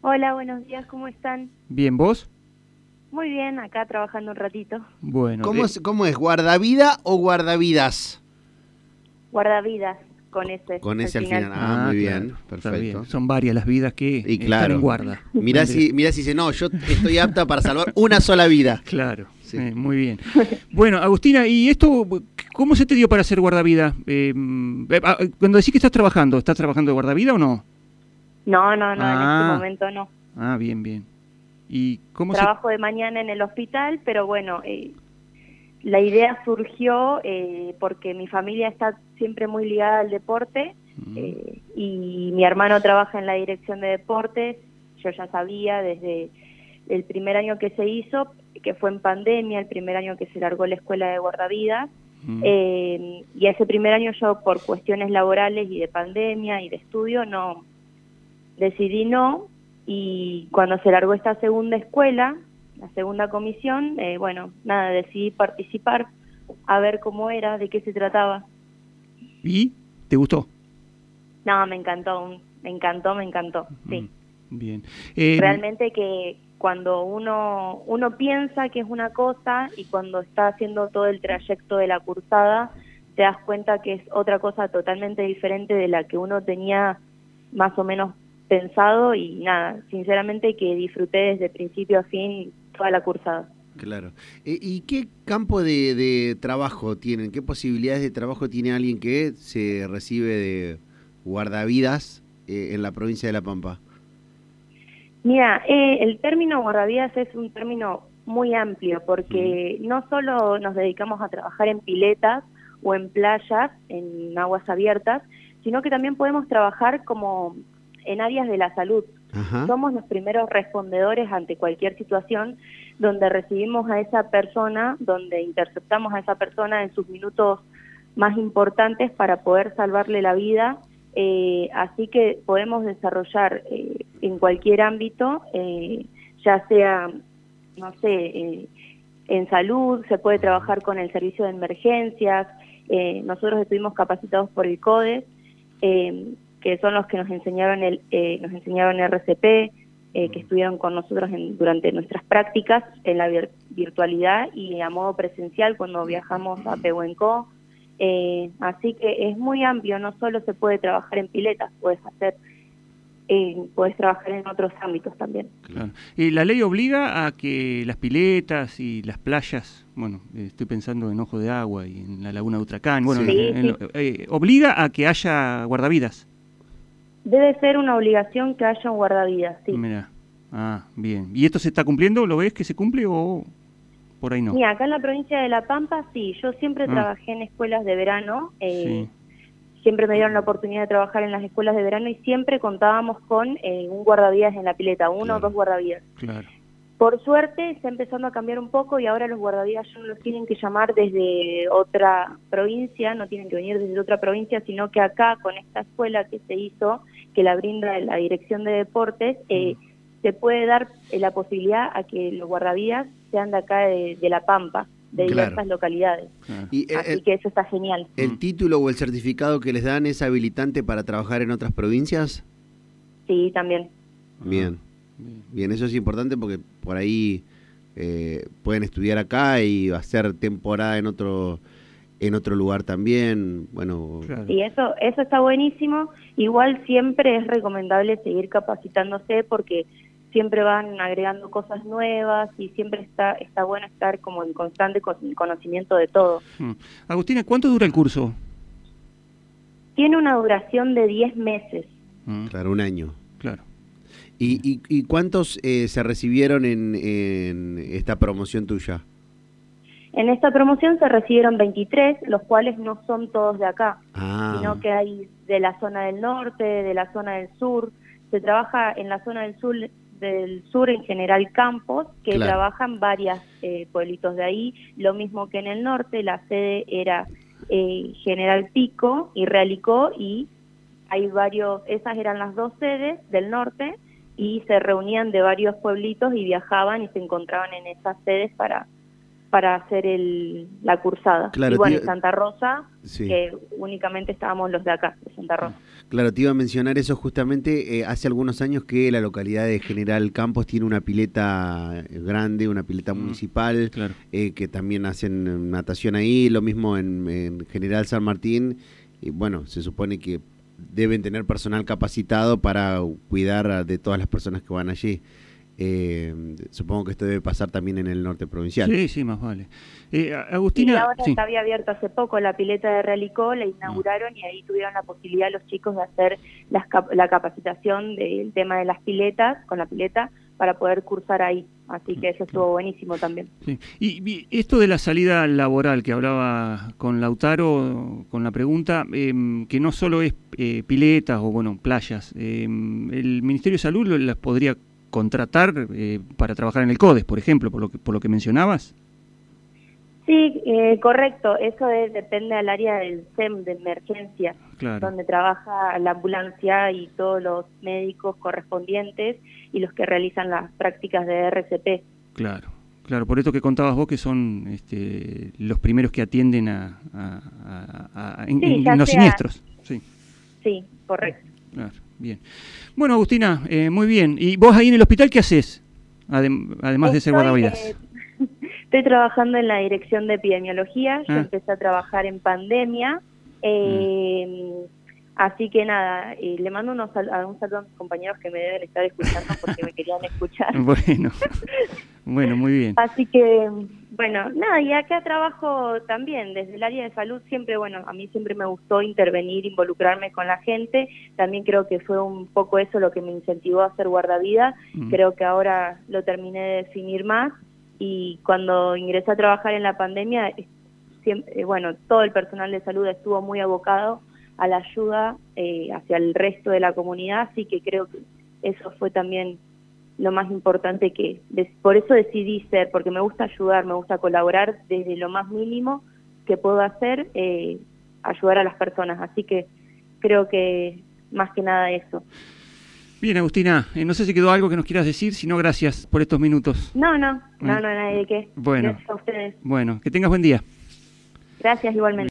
Hola, buenos días, ¿cómo están? Bien, ¿vos? Muy bien, acá trabajando un ratito. Bueno. ¿Cómo, eh, es, ¿Cómo es? ¿Guardavida o guardavidas? Guardavidas, con ese. Con ese al final. Ah, muy bien, perfecto. bien. Son varias las vidas que Y están claro. en guarda. Mirá si, mirá si dice, no, yo estoy apta para salvar una sola vida. Claro, Sí. eh, muy bien. Bueno, Agustina, ¿y esto cómo se te dio para ser guardavida? Eh, eh, ah, cuando decís que estás trabajando, ¿estás trabajando de guardavida o no? No, no, no, en Ah. este momento no. Ah, bien, bien. ¿Y cómo se...? Trabajo de mañana en el hospital, pero bueno, eh, la idea surgió eh, porque mi familia está siempre muy ligada al deporte eh, y mi hermano trabaja en la dirección de deportes. Yo ya sabía desde el primer año que se hizo, que fue en pandemia, el primer año que se largó la escuela de guardavidas. Eh, y ese primer año yo por cuestiones laborales y de pandemia y de estudio no decidí no y cuando se largó esta segunda escuela, la segunda comisión, eh, bueno, nada, decidí participar a ver cómo era, de qué se trataba. ¿Y te gustó? No, me encantó, me encantó, me encantó, sí. Mm, Bien. Eh, Realmente que cuando uno, uno piensa que es una cosa y cuando está haciendo todo el trayecto de la cursada, te das cuenta que es otra cosa totalmente diferente de la que uno tenía más o menos pensado y nada, sinceramente que disfruté desde principio a fin toda la cursada. Claro. Eh, ¿Y qué campo de, de trabajo tienen? ¿Qué posibilidades de trabajo tiene alguien que se recibe de guardavidas eh, en la provincia de La Pampa? Mira, eh, el término guardavidas es un término muy amplio porque no solo nos dedicamos a trabajar en piletas o en playas, en aguas abiertas, sino que también podemos trabajar como en áreas de la salud. Ajá. Somos los primeros respondedores ante cualquier situación donde recibimos a esa persona, donde interceptamos a esa persona en sus minutos más importantes para poder salvarle la vida. Eh, así que podemos desarrollar eh, en cualquier ámbito, eh, ya sea, no sé, eh, en salud, se puede trabajar con el servicio de emergencias. nosotros estuvimos capacitados por el CODES, que son los que nos enseñaron el, eh, nos enseñaron RCP, eh, que estuvieron con nosotros en- durante nuestras prácticas en la vir- virtualidad y a modo presencial cuando viajamos a Pehuenco. Eh, así que es muy amplio, no solo se puede trabajar en piletas, puedes hacer, eh, puedes trabajar en otros ámbitos también. Claro. La ley obliga a que las piletas y las playas, bueno, eh, estoy pensando en Ojo de Agua y en la Laguna de Utracán, bueno, Sí. en- en- eh, obliga a que haya guardavidas. Debe ser una obligación que haya un guardavidas, sí. Mira. Ah, bien. ¿Y esto se está cumpliendo? ¿Lo ves que se cumple o por ahí no? Mira, acá en la provincia de La Pampa, sí, yo siempre Ah. trabajé en escuelas de verano, eh, Sí. siempre me dieron la oportunidad de trabajar en las escuelas de verano y siempre contábamos con eh, un guardavidas en la pileta, uno Claro. o dos guardavidas. Claro. Por suerte está empezando a cambiar un poco y ahora los guardavidas ya no los tienen que llamar desde otra provincia, no tienen que venir desde otra provincia, sino que acá con esta escuela que se hizo, que la brinda la Dirección de Deportes, eh, se puede dar eh, la posibilidad a que los guardavidas sean de acá de, de La Pampa, de Claro. diversas localidades. claro. ¿Y el, Así el- que eso está genial. el Mm. título o el certificado que les dan es habilitante para trabajar en otras provincias? Sí, también. Bien, Bien. eso es importante porque por ahí eh, pueden estudiar acá y hacer temporada en otro en otro lugar también. Bueno, Claro. Y eso, eso está buenísimo. Igual siempre es recomendable seguir capacitándose porque siempre van agregando cosas nuevas y siempre está, está bueno estar como en constante con- conocimiento de todo. Mm. Agustina, ¿cuánto dura el curso? Tiene una duración de 10 meses. Mm, claro, un año. Claro. ¿Y, y, y cuántos eh, se recibieron en, en esta promoción tuya? En esta promoción se recibieron 23, los cuales no son todos de acá, Ah, sino que hay de la zona del norte, de la zona del sur. Se trabaja en la zona del sur, del sur en general campos, que Claro. trabajan varias eh, pueblitos de ahí. Lo mismo que en el norte, la sede era eh, General Pico y Realicó y hay varios, esas eran las dos sedes del norte y se reunían de varios pueblitos y viajaban y se encontraban en esas sedes para para hacer el, la cursada. Claro, y bueno, en Santa Rosa, Sí. que únicamente estábamos los de acá, de Santa Rosa. Claro, te iba a mencionar eso justamente. eh, hace algunos años que la localidad de General Campos tiene una pileta eh, grande, una pileta Mm, municipal, Claro. eh, que también hacen natación ahí, lo mismo en, en General San Martín. Y bueno, se supone que deben tener personal capacitado para cuidar de todas las personas que van allí. Eh, supongo que esto debe pasar también en el norte provincial. Sí, sí, más vale. Eh, a- Y Agustina, ahora sí. se había abierto hace poco la pileta de Realicó, la inauguraron y ahí tuvieron la posibilidad los chicos de hacer las cap- la capacitación del tema de las piletas, con la pileta, para poder cursar ahí. Así que eso estuvo buenísimo también. Sí. Y, y esto de la salida laboral que hablaba con Lautaro, con la pregunta, em, que no solo es eh, piletas o bueno playas, em, el Ministerio de Salud las podría contratar eh, para trabajar en el CODES, por ejemplo, por lo que, por lo que mencionabas. Sí, eh, correcto. Eso de- depende al área del SEM de emergencia, Claro. donde trabaja la ambulancia y todos los médicos correspondientes y los que realizan las prácticas de RCP. Claro, claro, por esto que contabas vos que son este, los primeros que atienden a, a- a- a- en, Sí, en ya los sea- siniestros. Sí, Sí, correcto. claro, bien. Bueno, Agustina, eh, muy bien. ¿Y vos ahí en el hospital qué haces? Adem- además de ser guardavidas. eh, estoy trabajando en la dirección de epidemiología. Yo Ah. empecé a trabajar en pandemia. eh, Así que nada, eh, le mando unos sal- a un saludo a mis compañeros que me deben estar escuchando porque me querían escuchar. Bueno, bueno, muy bien. Así que, bueno, nada, y acá trabajo también desde el área de salud. Siempre, bueno, a mí siempre me gustó intervenir, involucrarme con la gente. También creo que fue un poco eso lo que me incentivó a hacer guardavida. Mm. Creo que ahora lo terminé de definir más. Y cuando ingresé a trabajar en la pandemia, siempre, eh, bueno, todo el personal de salud estuvo muy abocado a la ayuda eh, hacia el resto de la comunidad. Así que creo que eso fue también lo más importante que des- por eso decidí ser porque me gusta ayudar me gusta colaborar desde lo más mínimo que puedo hacer eh, ayudar a las personas así que creo que más que nada eso Bien, Agustina, eh, no sé si quedó algo que nos quieras decir, si no, gracias por estos minutos. no no no no nadie de qué Bueno. gracias a ustedes Bueno, que tengas buen día. gracias igualmente